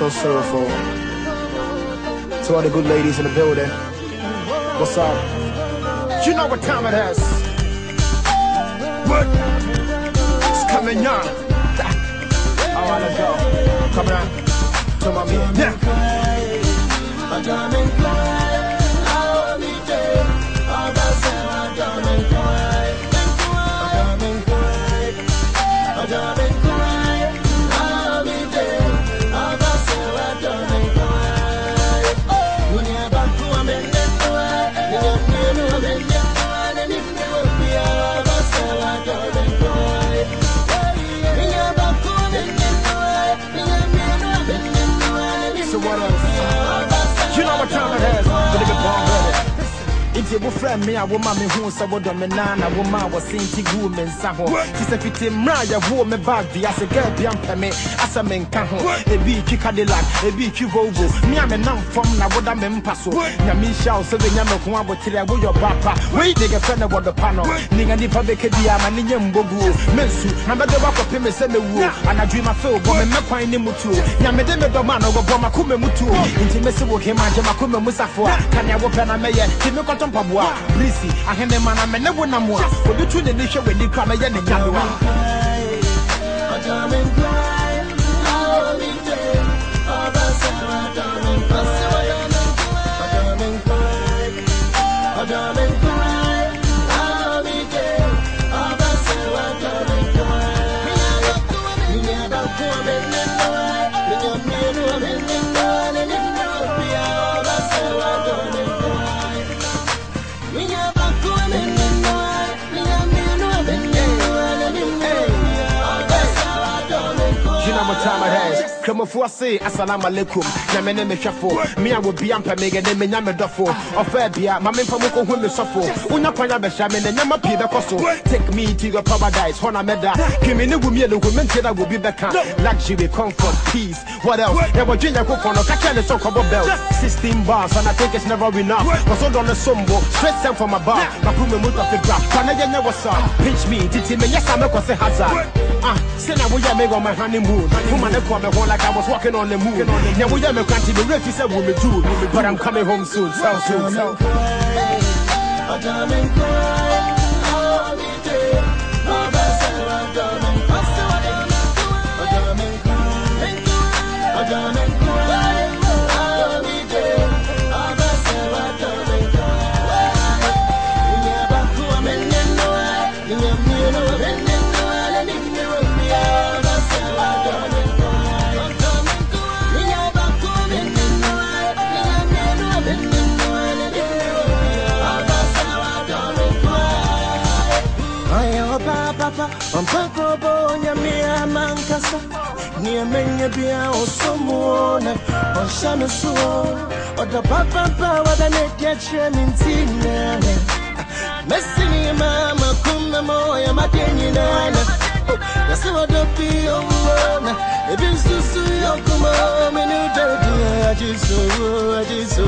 so sorrowful. To all the good ladies in the building, what's up? You know what time it is. What? It's coming on. I wanna go. Come on. To my man. Yeah. Nti wofrɛ me a woma me hu sɛ wodɔ me naa na woma a wɔse nti guu me nsa ho ti sɛ fiti mmra a yɛwoo me baag bia sɛ gaa bia mpɛ me. Asɛ menka ho ebi twi cadillac ebi twi volvo me a menam fam na woda me mpa so nyame nhyia wo sɛ bɛnya me ho abokyerɛ woyɛ bapa wei de gɛfɛ ne wɔdɔ pa no ninga nipa bia ma ne nyɛ mboguo mensu na bɛde woakɔpe me sɛ mewuo anadwoi ma fɛ wobɔ me mɛkwan ne mu tuo nyame de me dɔma na wɔbɔ makoma mu tuo nti mɛsɛ wo hema agye makoma mu safo a kanea wopɛ na mɛyɛ nti mekɔtɔ mpaboa brisi ahene ma na mene wo nam a obi tu ne ni hwɛ w'ani kora mɛyɛ ne nyamewa time it has. Kramofoɔ se assalamu alaikum. Nyame ne mehwɛfo me a wɔ bia mpɛ megɛ ne menya me dɔfo ɔfɛ bia ma memfa mu kɔhu me sɔfo wonya kwan abɛhyɛ me ne nyama pii bɛkɔ so take me to your paradise hɔ na mɛda tweme ne wo mienu ho mentie na wobi bɛka luxury comfort peace what else? Yɛwɔ dwe nyankopɔn no ka kyɛ ne sɛ nkɔbɔ belt 16 bars and I think it's never enough. Kɔso dɔ ne sombo straight send from above makome mu tɔfe graph fa na yɛnyɛ wɔ sa pinch me titi menyɛ sa mɛkɔ se hazard ah sɛ na woyɛ me on my honeymoon woma ne kɔ me ho like I was walking on the moon. Yeah, we are me cranty, the ref is a woman too. But I'm coming home soon. So soon. Mankasa Niamenye bia osomone Onshame suo. Oda papa pa wada netia chwe mintine Messi ni mama kume moya madenyi nana Yasi wada pio uona Ebi nsusu yokuma Menu dodi ajiso Ajiso